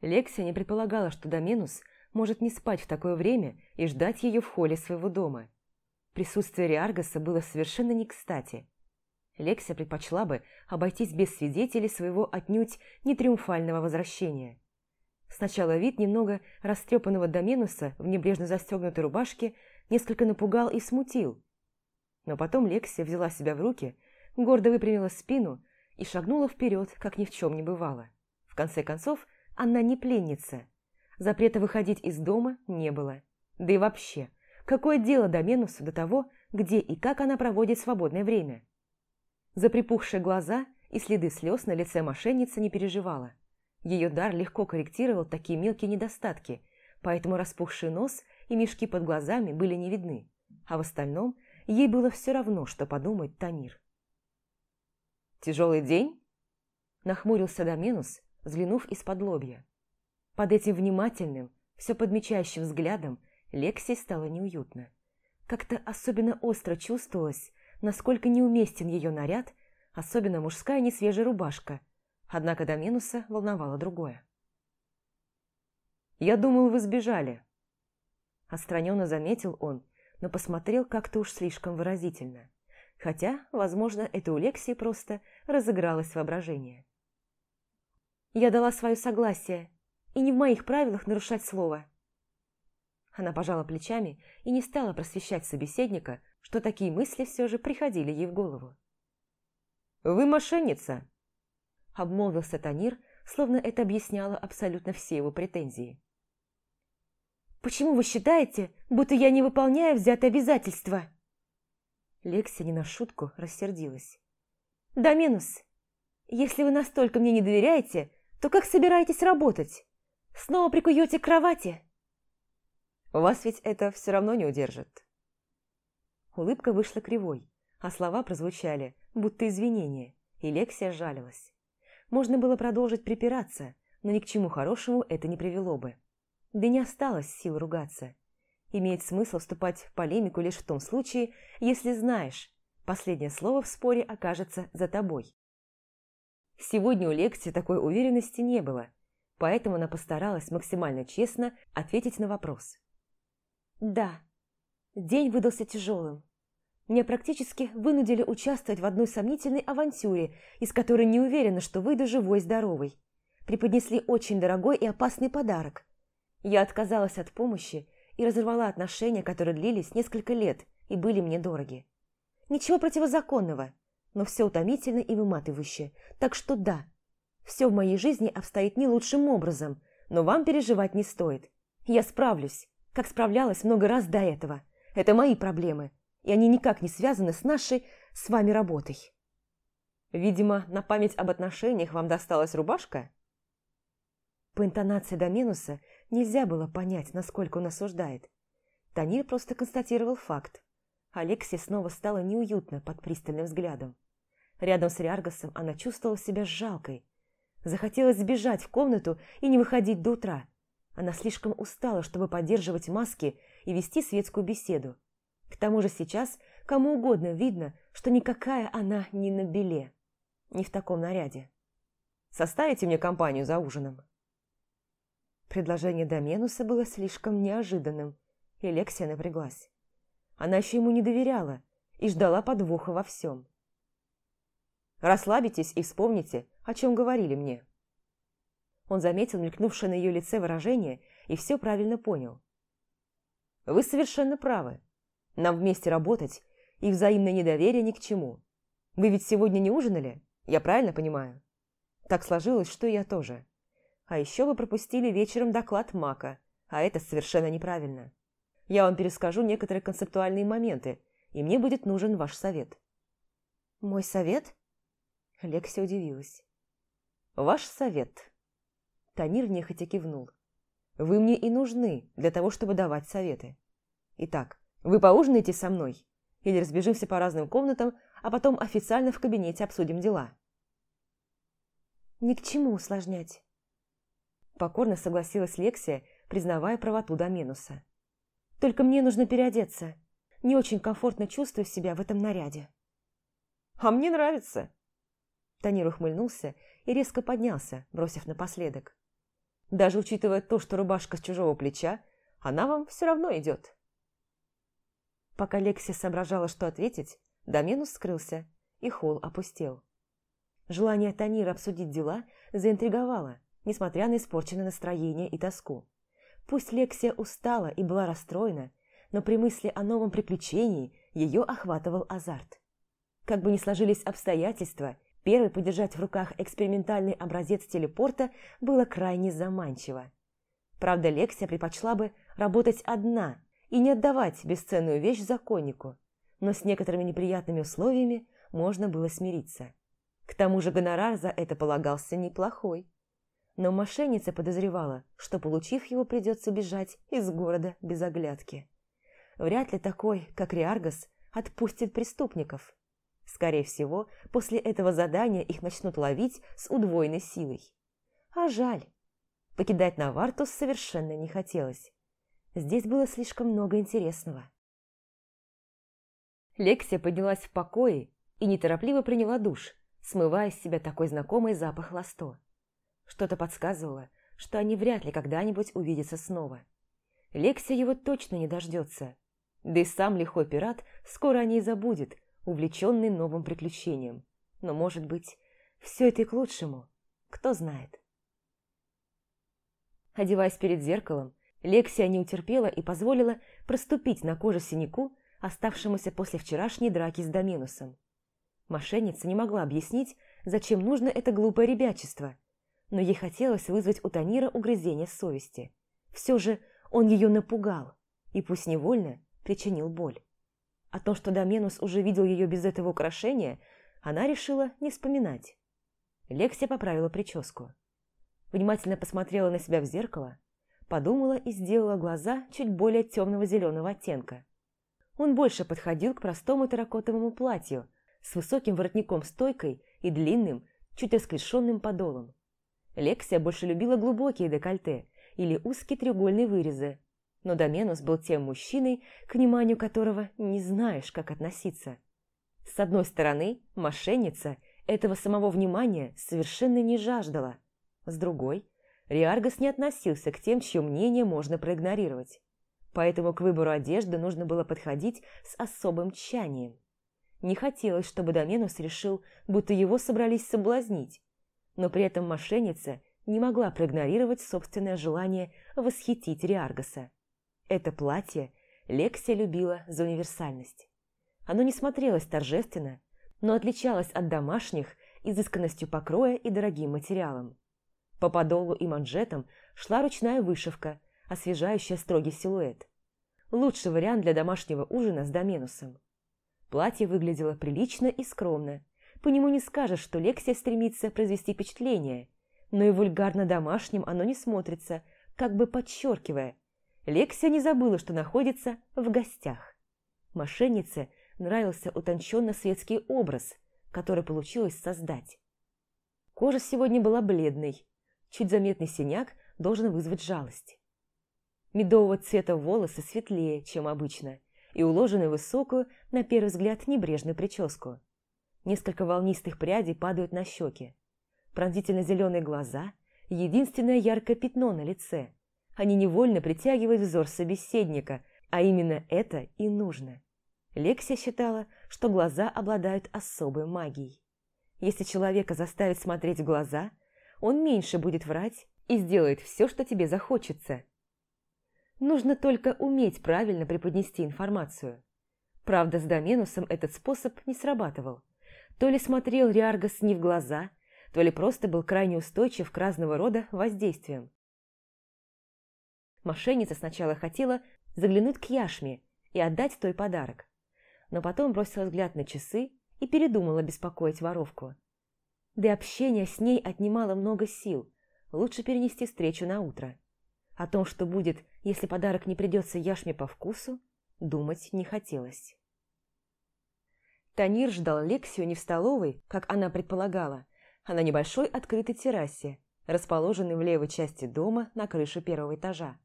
Лексия не предполагала, что Доменус может не спать в такое время и ждать ее в холле своего дома. Присутствие Риаргаса было совершенно не кстати. Лексия предпочла бы обойтись без свидетелей своего отнюдь не триумфального возвращения. Сначала вид немного растрепанного Доменуса в небрежно застегнутой рубашке несколько напугал и смутил. Но потом Лексия взяла себя в руки, гордо выпрямила спину и шагнула вперед, как ни в чем не бывало. В конце концов, она не пленница. Запрета выходить из дома не было. Да и вообще, какое дело Доменусу до того, где и как она проводит свободное время? За припухшие глаза и следы слез на лице мошенницы не переживала. Ее дар легко корректировал такие мелкие недостатки, поэтому распухший нос и мешки под глазами были не видны, а в остальном ей было все равно, что подумает Танир. «Тяжелый день?» – нахмурился Доменус, взглянув из-под лобья. Под этим внимательным, все подмечающим взглядом Лекси стало неуютно. Как-то особенно остро чувствовалось, насколько неуместен ее наряд, особенно мужская несвежая рубашка, однако до минуса волновало другое. «Я думал, вы сбежали», – остраненно заметил он, но посмотрел как-то уж слишком выразительно. Хотя, возможно, это у Лексии просто разыгралось воображение. Я дала свое согласие, и не в моих правилах нарушать слово. Она пожала плечами и не стала просвещать собеседника, что такие мысли все же приходили ей в голову. «Вы мошенница!» – обмолвился Танир, словно это объясняло абсолютно все его претензии. «Почему вы считаете, будто я не выполняю взятые обязательства?» Лексия не на шутку рассердилась. «Доменус, если вы настолько мне не доверяете, то как собираетесь работать? Снова прикуете к кровати?» «Вас ведь это все равно не удержит». Улыбка вышла кривой, а слова прозвучали, будто извинения, и Лексия жалилась. Можно было продолжить припираться, но ни к чему хорошему это не привело бы. Да не осталось сил ругаться. Имеет смысл вступать в полемику лишь в том случае, если знаешь, последнее слово в споре окажется за тобой. Сегодня у лекции такой уверенности не было, поэтому она постаралась максимально честно ответить на вопрос. «Да, день выдался тяжелым. Меня практически вынудили участвовать в одной сомнительной авантюре, из которой не уверена, что выйду живой-здоровой. Преподнесли очень дорогой и опасный подарок. Я отказалась от помощи и разорвала отношения, которые длились несколько лет и были мне дороги. Ничего противозаконного – но все утомительно и выматывающе. Так что да, все в моей жизни обстоит не лучшим образом, но вам переживать не стоит. Я справлюсь, как справлялась много раз до этого. Это мои проблемы, и они никак не связаны с нашей с вами работой. Видимо, на память об отношениях вам досталась рубашка? По интонации до минуса нельзя было понять, насколько он осуждает. Танир просто констатировал факт. Алексе снова стало неуютно под пристальным взглядом. Рядом с Риаргасом она чувствовала себя жалкой. Захотелось сбежать в комнату и не выходить до утра. Она слишком устала, чтобы поддерживать маски и вести светскую беседу. К тому же сейчас кому угодно видно, что никакая она не на беле, не в таком наряде. «Составите мне компанию за ужином?» Предложение Доменуса было слишком неожиданным, и Лексия напряглась. Она еще ему не доверяла и ждала подвоха во всем. Расслабитесь и вспомните, о чем говорили мне». Он заметил мелькнувшее на ее лице выражение и все правильно понял. «Вы совершенно правы. Нам вместе работать, и взаимное недоверие ни к чему. Вы ведь сегодня не ужинали? Я правильно понимаю?» Так сложилось, что я тоже. А еще вы пропустили вечером доклад Мака, а это совершенно неправильно. Я вам перескажу некоторые концептуальные моменты, и мне будет нужен ваш совет. «Мой совет?» Лексия удивилась. «Ваш совет». Танир нехотя кивнул. «Вы мне и нужны для того, чтобы давать советы. Итак, вы поужинаете со мной? Или разбежимся по разным комнатам, а потом официально в кабинете обсудим дела?» «Ни к чему усложнять». Покорно согласилась Лексия, признавая правоту Доменуса. «Только мне нужно переодеться. Не очень комфортно чувствую себя в этом наряде». «А мне нравится», Танир ухмыльнулся и резко поднялся, бросив напоследок. Даже учитывая то, что рубашка с чужого плеча, она вам все равно идет. Пока Лекси соображала, что ответить, Доменус скрылся, и холл опустел. Желание Танира обсудить дела заинтриговало, несмотря на испорченное настроение и тоску. Пусть Лексия устала и была расстроена, но при мысли о новом приключении ее охватывал азарт. Как бы ни сложились обстоятельства, первый подержать в руках экспериментальный образец телепорта было крайне заманчиво. Правда, Лексия предпочла бы работать одна и не отдавать бесценную вещь законнику, но с некоторыми неприятными условиями можно было смириться. К тому же гонорар за это полагался неплохой. Но мошенница подозревала, что, получив его, придется бежать из города без оглядки. Вряд ли такой, как Риаргас, отпустит преступников. Скорее всего, после этого задания их начнут ловить с удвоенной силой. А жаль. Покидать Навартус совершенно не хотелось. Здесь было слишком много интересного. Лексия поднялась в покое и неторопливо приняла душ, смывая с себя такой знакомый запах ласто. Что-то подсказывало, что они вряд ли когда-нибудь увидятся снова. Лексия его точно не дождется. Да и сам лихой пират скоро о ней забудет, увлеченный новым приключением. Но, может быть, все это и к лучшему. Кто знает. Одеваясь перед зеркалом, Лексия не утерпела и позволила проступить на коже синяку, оставшемуся после вчерашней драки с Доминусом. Мошенница не могла объяснить, зачем нужно это глупое ребячество, но ей хотелось вызвать у Танира угрызение совести. Все же он ее напугал, и пусть невольно причинил боль. О том, что Доменус уже видел ее без этого украшения, она решила не вспоминать. Лексия поправила прическу. Внимательно посмотрела на себя в зеркало, подумала и сделала глаза чуть более темного зеленого оттенка. Он больше подходил к простому терракотовому платью с высоким воротником-стойкой и длинным, чуть расклешенным подолом. Лексия больше любила глубокие декольте или узкие треугольные вырезы, но Доменус был тем мужчиной, к вниманию которого не знаешь, как относиться. С одной стороны, мошенница этого самого внимания совершенно не жаждала. С другой, Риаргас не относился к тем, чье мнение можно проигнорировать. Поэтому к выбору одежды нужно было подходить с особым тщанием. Не хотелось, чтобы Доменус решил, будто его собрались соблазнить, но при этом мошенница не могла проигнорировать собственное желание восхитить Риаргаса. Это платье Лексия любила за универсальность. Оно не смотрелось торжественно, но отличалось от домашних изысканностью покроя и дорогим материалом. По подолу и манжетам шла ручная вышивка, освежающая строгий силуэт. Лучший вариант для домашнего ужина с доменусом. Платье выглядело прилично и скромно. По нему не скажешь, что Лексия стремится произвести впечатление, но и вульгарно домашним оно не смотрится, как бы подчеркивая, Лексия не забыла, что находится в гостях. Мошеннице нравился утонченно-светский образ, который получилось создать. Кожа сегодня была бледной, чуть заметный синяк должен вызвать жалость. Медового цвета волосы светлее, чем обычно, и уложены в высокую, на первый взгляд, небрежную прическу. Несколько волнистых прядей падают на щеки. Пронзительно-зеленые глаза – единственное яркое пятно на лице – они невольно притягивают взор собеседника, а именно это и нужно. Лексия считала, что глаза обладают особой магией. Если человека заставить смотреть в глаза, он меньше будет врать и сделает все, что тебе захочется. Нужно только уметь правильно преподнести информацию. Правда, с Доменусом этот способ не срабатывал. То ли смотрел Риаргас не в глаза, то ли просто был крайне устойчив к разного рода воздействиям. Мошенница сначала хотела заглянуть к Яшме и отдать той подарок, но потом бросила взгляд на часы и передумала беспокоить воровку. Да и общение с ней отнимало много сил, лучше перенести встречу на утро. О том, что будет, если подарок не придется Яшме по вкусу, думать не хотелось. Танир ждал Лексию не в столовой, как она предполагала, а на небольшой открытой террасе, расположенной в левой части дома на крыше первого этажа.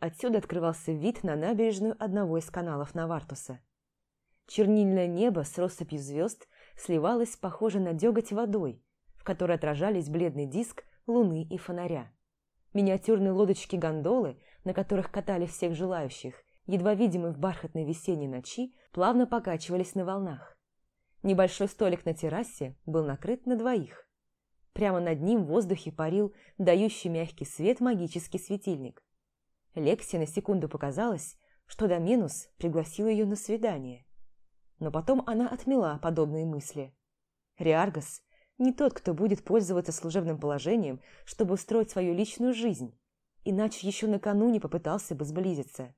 Отсюда открывался вид на набережную одного из каналов Навартуса. Чернильное небо с россыпью звезд сливалось, похоже на деготь водой, в которой отражались бледный диск луны и фонаря. Миниатюрные лодочки-гондолы, на которых катали всех желающих, едва видимые в бархатной весенней ночи, плавно покачивались на волнах. Небольшой столик на террасе был накрыт на двоих. Прямо над ним в воздухе парил дающий мягкий свет магический светильник. Лекси на секунду показалось, что Доменус пригласил ее на свидание. Но потом она отмела подобные мысли. Риаргас не тот, кто будет пользоваться служебным положением, чтобы устроить свою личную жизнь, иначе еще накануне попытался бы сблизиться.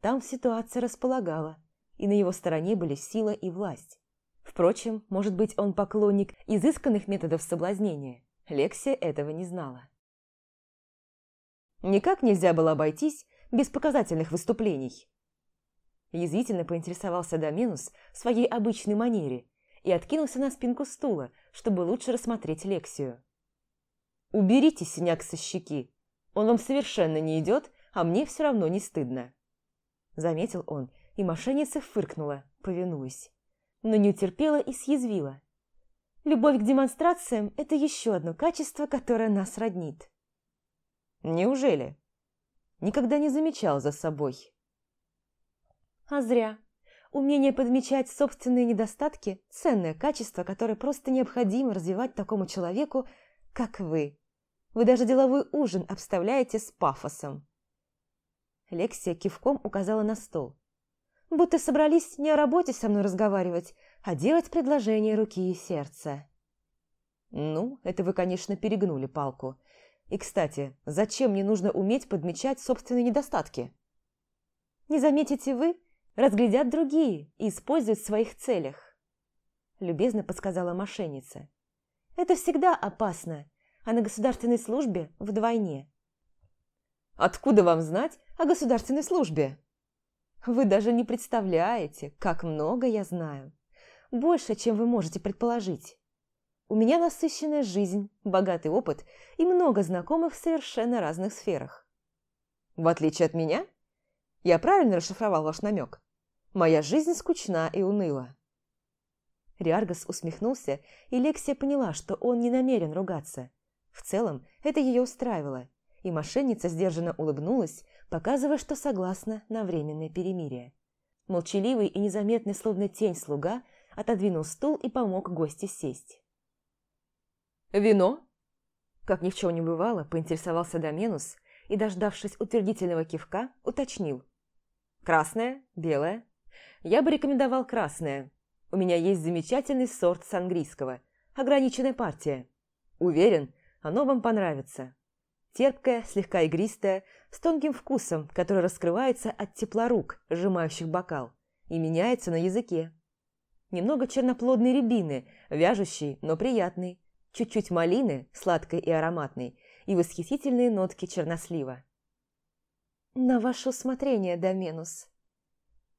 Там ситуация располагала, и на его стороне были сила и власть. Впрочем, может быть, он поклонник изысканных методов соблазнения. Лексия этого не знала. Никак нельзя было обойтись без показательных выступлений. Язвительно поинтересовался Доменус в своей обычной манере и откинулся на спинку стула, чтобы лучше рассмотреть Лексию. «Уберите синяк со щеки. Он вам совершенно не идет, а мне все равно не стыдно». Заметил он, и мошенница фыркнула, повинуясь но не утерпела и съязвила. Любовь к демонстрациям – это еще одно качество, которое нас роднит. Неужели? Никогда не замечал за собой. А зря. Умение подмечать собственные недостатки – ценное качество, которое просто необходимо развивать такому человеку, как вы. Вы даже деловой ужин обставляете с пафосом. Лексия кивком указала на стол будто собрались не о работе со мной разговаривать, а делать предложение руки и сердца. Ну, это вы, конечно, перегнули палку. И, кстати, зачем мне нужно уметь подмечать собственные недостатки? Не заметите вы, разглядят другие и используют в своих целях. Любезно подсказала мошенница. Это всегда опасно, а на государственной службе вдвойне. Откуда вам знать о государственной службе? Вы даже не представляете, как много я знаю. Больше, чем вы можете предположить. У меня насыщенная жизнь, богатый опыт и много знакомых в совершенно разных сферах. В отличие от меня, я правильно расшифровал ваш намек. Моя жизнь скучна и уныла. Риаргас усмехнулся, и Лексия поняла, что он не намерен ругаться. В целом, это ее устраивало, и мошенница сдержанно улыбнулась, показывая, что согласна на временное перемирие. Молчаливый и незаметный, словно тень слуга, отодвинул стул и помог гости сесть. «Вино?» Как ни в чем не бывало, поинтересовался Доменус и, дождавшись утвердительного кивка, уточнил. «Красное? Белое?» «Я бы рекомендовал красное. У меня есть замечательный сорт сангрийского, ограниченная партия. Уверен, оно вам понравится. Терпкая, слегка игристая, с тонким вкусом, который раскрывается от тепла рук, сжимающих бокал, и меняется на языке. Немного черноплодной рябины, вяжущей, но приятной, чуть-чуть малины, сладкой и ароматной, и восхитительные нотки чернослива. «На ваше усмотрение, Доменус».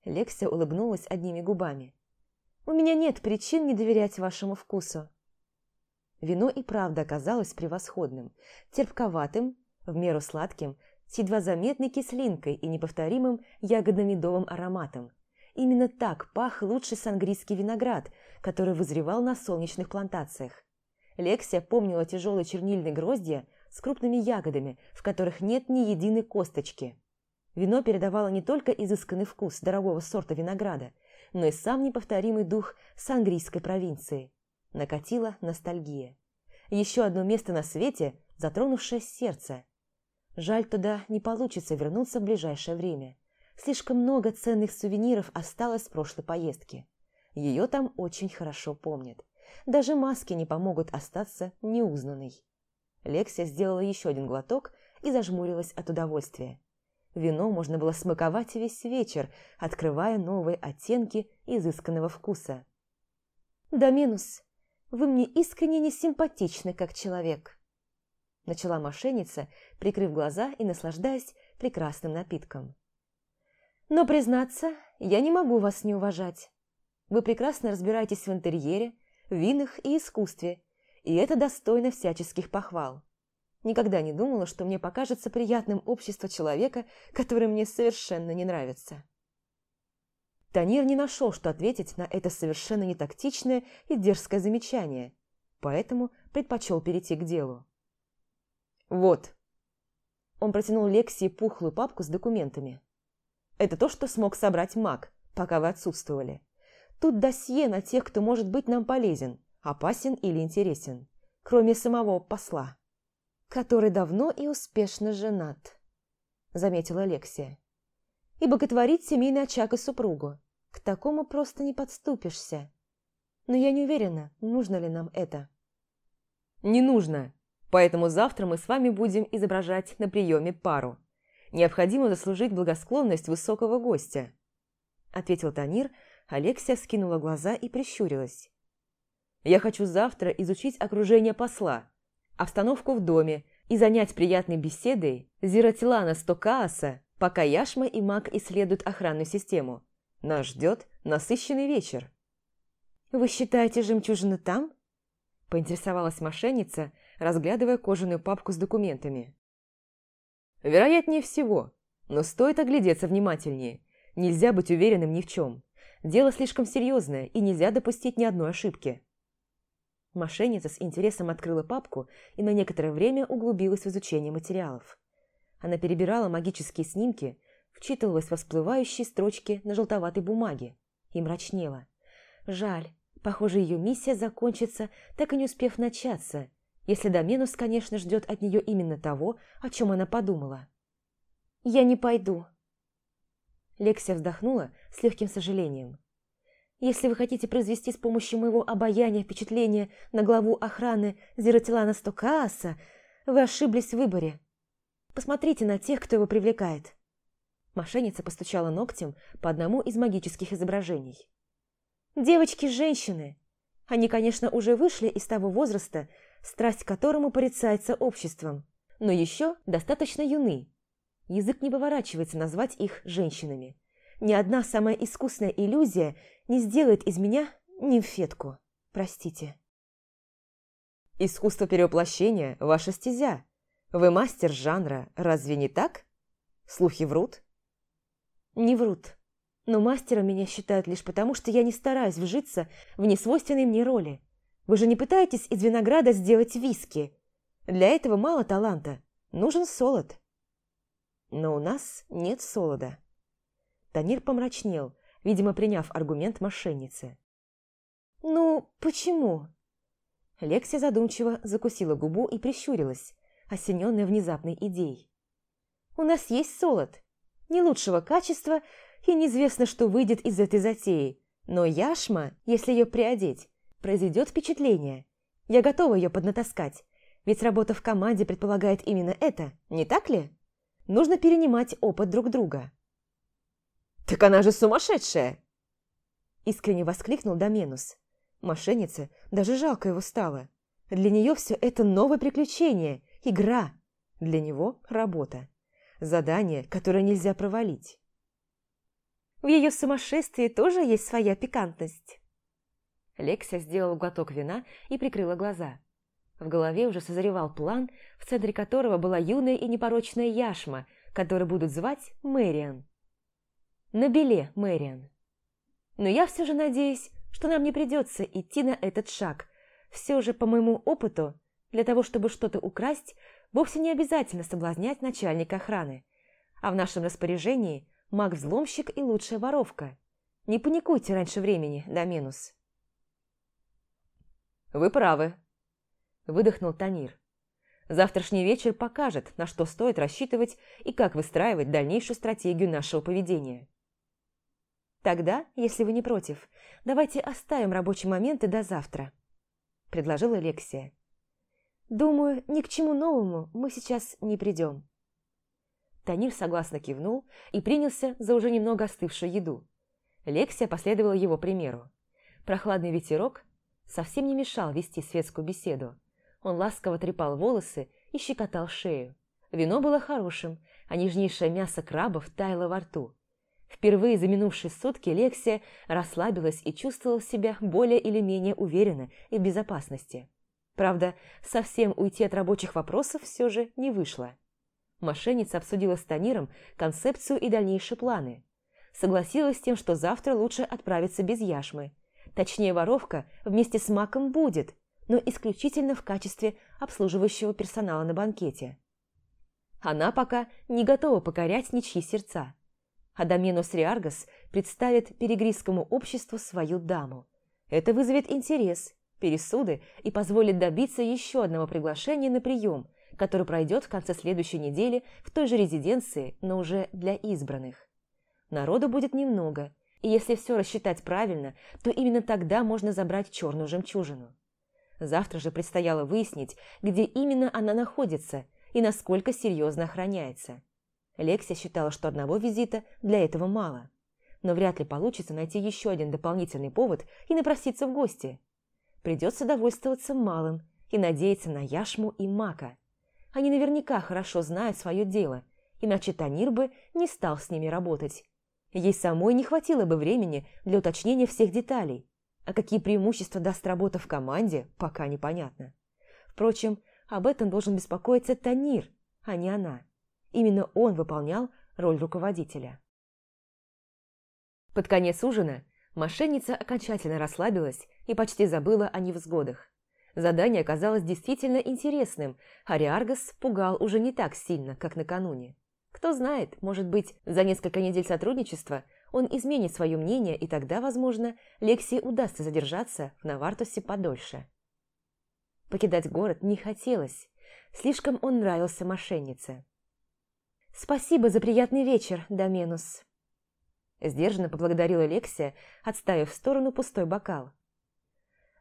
Лексия улыбнулась одними губами. «У меня нет причин не доверять вашему вкусу. Вино и правда оказалось превосходным, терпковатым, в меру сладким, с едва заметной кислинкой и неповторимым ягодно-медовым ароматом. Именно так пах лучший сангрийский виноград, который вызревал на солнечных плантациях. Лексия помнила тяжелые чернильные гроздья с крупными ягодами, в которых нет ни единой косточки. Вино передавало не только изысканный вкус дорогого сорта винограда, но и сам неповторимый дух сангрийской провинции накатила ностальгия. Еще одно место на свете, затронувшее сердце. Жаль, туда не получится вернуться в ближайшее время. Слишком много ценных сувениров осталось с прошлой поездки. Ее там очень хорошо помнят. Даже маски не помогут остаться неузнанной. Лексия сделала еще один глоток и зажмурилась от удовольствия. Вино можно было смаковать весь вечер, открывая новые оттенки изысканного вкуса. «Доминус, вы мне искренне не симпатичны как человек», начала мошенница, прикрыв глаза и наслаждаясь прекрасным напитком. «Но, признаться, я не могу вас не уважать. Вы прекрасно разбираетесь в интерьере, винах и искусстве, и это достойно всяческих похвал. Никогда не думала, что мне покажется приятным общество человека, который мне совершенно не нравится». Танир не нашел, что ответить на это совершенно нетактичное и дерзкое замечание, поэтому предпочел перейти к делу. «Вот, Он протянул Лексии пухлую папку с документами. «Это то, что смог собрать маг, пока вы отсутствовали. Тут досье на тех, кто может быть нам полезен, опасен или интересен, кроме самого посла, который давно и успешно женат», – заметила Алексия. «И боготворит семейный очаг и супругу. К такому просто не подступишься. Но я не уверена, нужно ли нам это». «Не нужно, поэтому завтра мы с вами будем изображать на приеме пару. Необходимо заслужить благосклонность высокого гостя», – ответил Танир, – Алексия скинула глаза и прищурилась. «Я хочу завтра изучить окружение посла, обстановку в доме и занять приятной беседой Зиротилана Стокааса, пока Яшма и Маг исследуют охранную систему. Нас ждет насыщенный вечер». «Вы считаете жемчужины там?» – поинтересовалась мошенница, разглядывая кожаную папку с документами. «Вероятнее всего, но стоит оглядеться внимательнее. Нельзя быть уверенным ни в чем. Дело слишком серьезное, и нельзя допустить ни одной ошибки. Мошенница с интересом открыла папку и на некоторое время углубилась в изучение материалов. Она перебирала магические снимки, вчитывалась во всплывающие строчки на желтоватой бумаге и мрачнела. Жаль, похоже, ее миссия закончится, так и не успев начаться, если Доменус, конечно, ждет от нее именно того, о чем она подумала. «Я не пойду», Лексия вздохнула с легким сожалением. «Если вы хотите произвести с помощью моего обаяния впечатление на главу охраны Зеротилана Стокааса, вы ошиблись в выборе. Посмотрите на тех, кто его привлекает». Мошенница постучала ногтем по одному из магических изображений. «Девочки-женщины! Они, конечно, уже вышли из того возраста, страсть к которому порицается обществом, но еще достаточно юны, Язык не поворачивается назвать их женщинами. Ни одна самая искусная иллюзия не сделает из меня нимфетку. Простите. Искусство перевоплощения – ваша стезя. Вы мастер жанра, разве не так? Слухи врут? Не врут. Но мастером меня считают лишь потому, что я не стараюсь вжиться в несвойственные мне роли. Вы же не пытаетесь из винограда сделать виски. Для этого мало таланта. Нужен солод но у нас нет солода». Танир помрачнел, видимо, приняв аргумент мошенницы. «Ну, почему?» Лексия задумчиво закусила губу и прищурилась, осененная внезапной идеей. «У нас есть солод, не лучшего качества, и неизвестно, что выйдет из этой затеи, но яшма, если ее приодеть, произведет впечатление. Я готова ее поднатаскать, ведь работа в команде предполагает именно это, не так ли?» Нужно перенимать опыт друг друга. «Так она же сумасшедшая!» Искренне воскликнул Доменус. Мошеннице даже жалко его стало. Для нее все это новое приключение, игра. Для него работа. Задание, которое нельзя провалить. В ее сумасшествии тоже есть своя пикантность. Лексия сделала глоток вина и прикрыла глаза. В голове уже созревал план, в центре которого была юная и непорочная яшма, которую будут звать Мэриан. На беле Мэриан. Но я все же надеюсь, что нам не придется идти на этот шаг. Все же, по моему опыту, для того, чтобы что-то украсть, вовсе не обязательно соблазнять начальника охраны. А в нашем распоряжении маг-взломщик и лучшая воровка. Не паникуйте раньше времени, Доменус. «Вы правы», выдохнул Танир. Завтрашний вечер покажет, на что стоит рассчитывать и как выстраивать дальнейшую стратегию нашего поведения. Тогда, если вы не против, давайте оставим рабочие моменты до завтра, предложила Лексия. Думаю, ни к чему новому мы сейчас не придем. Танир согласно кивнул и принялся за уже немного остывшую еду. Лексия последовала его примеру. Прохладный ветерок совсем не мешал вести светскую беседу. Он ласково трепал волосы и щекотал шею. Вино было хорошим, а нежнейшее мясо крабов таяло во рту. Впервые за минувшие сутки Лексия расслабилась и чувствовала себя более или менее уверенно и в безопасности. Правда, совсем уйти от рабочих вопросов все же не вышло. Мошенница обсудила с Таниром концепцию и дальнейшие планы. Согласилась с тем, что завтра лучше отправиться без яшмы. Точнее, воровка вместе с Маком будет, но исключительно в качестве обслуживающего персонала на банкете. Она пока не готова покорять ничьи сердца. Адаменус Риаргас представит перегризскому обществу свою даму. Это вызовет интерес, пересуды и позволит добиться еще одного приглашения на прием, который пройдет в конце следующей недели в той же резиденции, но уже для избранных. Народу будет немного, и если все рассчитать правильно, то именно тогда можно забрать черную жемчужину. Завтра же предстояло выяснить, где именно она находится и насколько серьезно охраняется. Лексия считала, что одного визита для этого мало. Но вряд ли получится найти еще один дополнительный повод и напроситься в гости. Придется довольствоваться малым и надеяться на Яшму и Мака. Они наверняка хорошо знают свое дело, иначе Танир бы не стал с ними работать. Ей самой не хватило бы времени для уточнения всех деталей, а какие преимущества даст работа в команде, пока непонятно. Впрочем, об этом должен беспокоиться Танир, а не она. Именно он выполнял роль руководителя. Под конец ужина мошенница окончательно расслабилась и почти забыла о невзгодах. Задание оказалось действительно интересным, а Риаргас пугал уже не так сильно, как накануне. Кто знает, может быть, за несколько недель сотрудничества он изменит свое мнение, и тогда, возможно, Лекси удастся задержаться в Навартусе подольше. Покидать город не хотелось. Слишком он нравился мошеннице. «Спасибо за приятный вечер, Доменус». Сдержанно поблагодарила Лексия, отставив в сторону пустой бокал.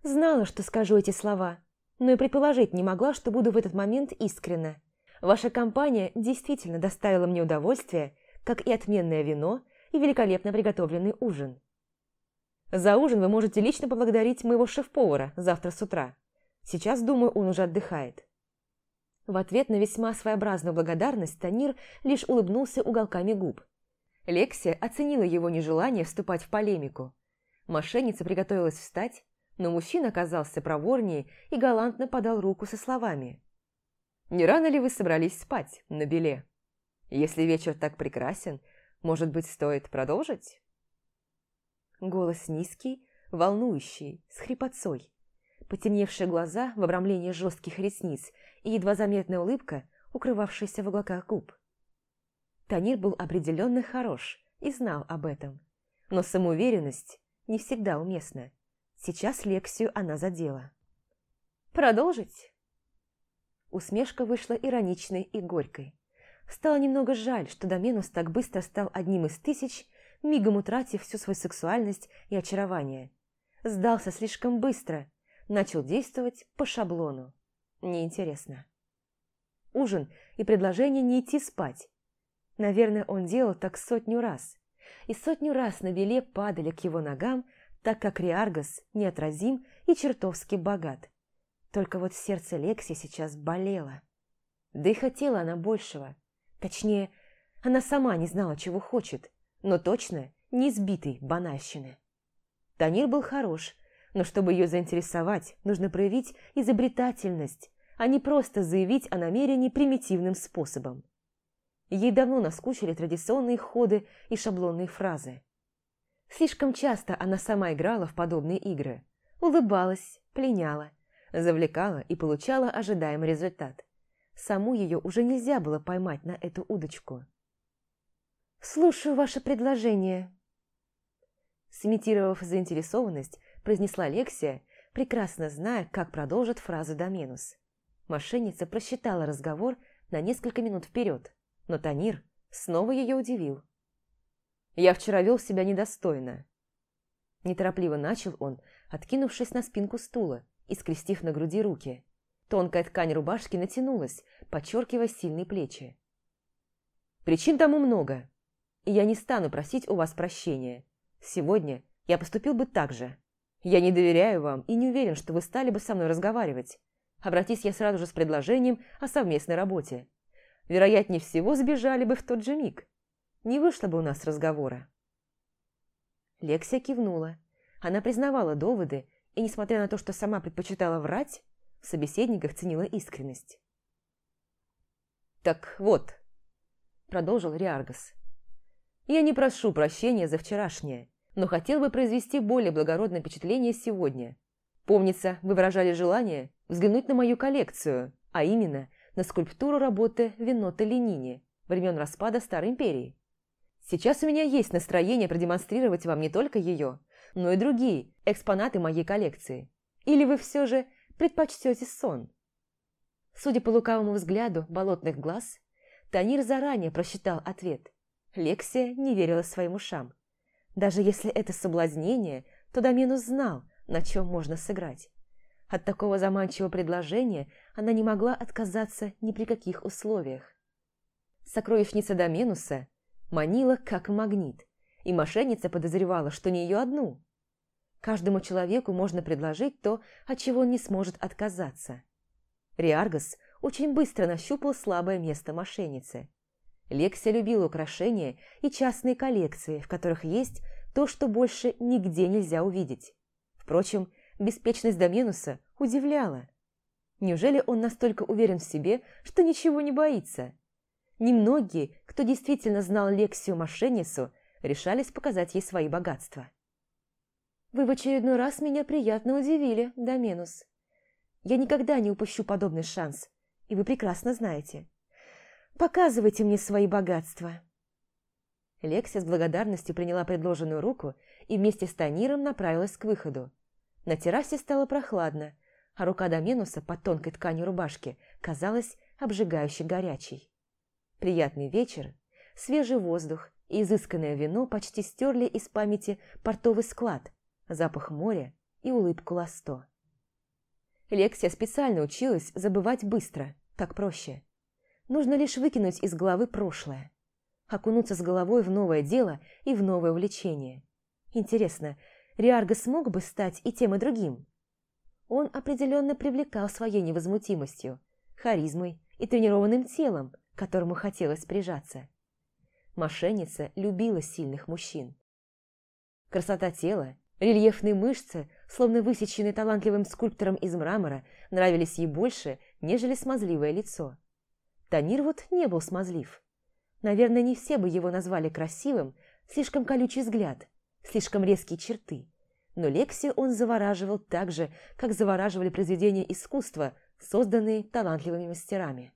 «Знала, что скажу эти слова, но и предположить не могла, что буду в этот момент искренна. Ваша компания действительно доставила мне удовольствие, как и отменное вино и великолепно приготовленный ужин. За ужин вы можете лично поблагодарить моего шеф-повара завтра с утра. Сейчас, думаю, он уже отдыхает. В ответ на весьма своеобразную благодарность Танир лишь улыбнулся уголками губ. Лексия оценила его нежелание вступать в полемику. Мошенница приготовилась встать, но мужчина оказался проворнее и галантно подал руку со словами. «Не рано ли вы собрались спать на беле? Если вечер так прекрасен, может быть, стоит продолжить?» Голос низкий, волнующий, с хрипотцой. Потемневшие глаза в обрамлении жестких ресниц и едва заметная улыбка, укрывавшаяся в уголках губ. Танир был определенно хорош и знал об этом. Но самоуверенность не всегда уместна. Сейчас Лексию она задела. «Продолжить?» Усмешка вышла ироничной и горькой. Стало немного жаль, что Доменус так быстро стал одним из тысяч, мигом утратив всю свою сексуальность и очарование. Сдался слишком быстро, начал действовать по шаблону. Неинтересно. Ужин и предложение не идти спать. Наверное, он делал так сотню раз. И сотню раз на беле падали к его ногам, так как Риаргас неотразим и чертовски богат. Только вот сердце Лекси сейчас болело. Да и хотела она большего. Точнее, она сама не знала, чего хочет, но точно не избитой банальщины. Танир был хорош, но чтобы ее заинтересовать, нужно проявить изобретательность, а не просто заявить о намерении примитивным способом. Ей давно наскучили традиционные ходы и шаблонные фразы. Слишком часто она сама играла в подобные игры. Улыбалась, пленяла, завлекала и получала ожидаемый результат. Саму ее уже нельзя было поймать на эту удочку. «Слушаю ваше предложение», Сымитировав заинтересованность, произнесла Лексия, прекрасно зная, как продолжит фразу Доменус. Мошенница просчитала разговор на несколько минут вперед, но Танир снова ее удивил. «Я вчера вел себя недостойно». Неторопливо начал он, откинувшись на спинку стула и скрестив на груди руки. Тонкая ткань рубашки натянулась, подчеркивая сильные плечи. «Причин тому много, и я не стану просить у вас прощения. Сегодня я поступил бы так же. Я не доверяю вам и не уверен, что вы стали бы со мной разговаривать. Обратись я сразу же с предложением о совместной работе. Вероятнее всего, сбежали бы в тот же миг. Не вышло бы у нас разговора». Лексия кивнула. Она признавала доводы и, несмотря на то, что сама предпочитала врать, в собеседниках ценила искренность. «Так вот», – продолжил Риаргас, – «я не прошу прощения за вчерашнее, но хотел бы произвести более благородное впечатление сегодня. Помнится, вы выражали желание взглянуть на мою коллекцию, а именно на скульптуру работы Винота Ленини времен распада Старой Империи. Сейчас у меня есть настроение продемонстрировать вам не только ее, но и другие экспонаты моей коллекции. Или вы все же предпочтете сон? Судя по лукавому взгляду болотных глаз, Танир заранее просчитал ответ. Лексия не верила своим ушам. Даже если это соблазнение, то Доменус знал, на чем можно сыграть. От такого заманчивого предложения она не могла отказаться ни при каких условиях. Сокровищница Доменуса манила как магнит, и мошенница подозревала, что не ее одну. Каждому человеку можно предложить то, от чего он не сможет отказаться. Риаргас очень быстро нащупал слабое место мошенницы. Лексия любила украшения и частные коллекции, в которых есть то, что больше нигде нельзя увидеть. Впрочем, беспечность Доменуса удивляла. Неужели он настолько уверен в себе, что ничего не боится? Немногие, кто действительно знал Лексию мошенницу, решались показать ей свои богатства. «Вы в очередной раз меня приятно удивили, Доменус. Я никогда не упущу подобный шанс, и вы прекрасно знаете. Показывайте мне свои богатства». Лексия с благодарностью приняла предложенную руку и вместе с Таниром направилась к выходу. На террасе стало прохладно, а рука Доменуса под тонкой тканью рубашки казалась обжигающе горячей. Приятный вечер, свежий воздух и изысканное вино почти стерли из памяти портовый склад, запах моря и улыбку Ласто. Лексия специально училась забывать быстро, так проще. Нужно лишь выкинуть из головы прошлое, окунуться с головой в новое дело и в новое увлечение. Интересно, Риарго смог бы стать и тем, и другим? Он определенно привлекал своей невозмутимостью, харизмой и тренированным телом, к которому хотелось прижаться. Мошенница любила сильных мужчин. Красота тела, рельефные мышцы, словно высеченные талантливым скульптором из мрамора, нравились ей больше, нежели смазливое лицо. Танир вот не был смазлив. Наверное, не все бы его назвали красивым, слишком колючий взгляд, слишком резкие черты. Но Лекси он завораживал так же, как завораживали произведения искусства, созданные талантливыми мастерами.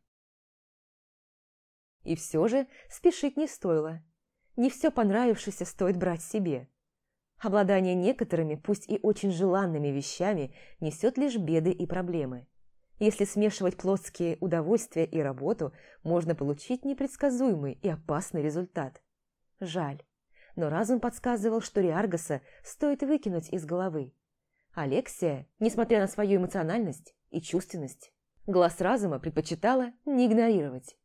И все же спешить не стоило. Не все понравившееся стоит брать себе. Обладание некоторыми, пусть и очень желанными вещами, несет лишь беды и проблемы. Если смешивать плотские удовольствия и работу, можно получить непредсказуемый и опасный результат. Жаль но разум подсказывал, что Риаргаса стоит выкинуть из головы. Алексия, несмотря на свою эмоциональность и чувственность, глаз разума предпочитала не игнорировать.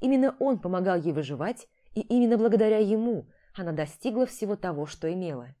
Именно он помогал ей выживать, и именно благодаря ему она достигла всего того, что имела.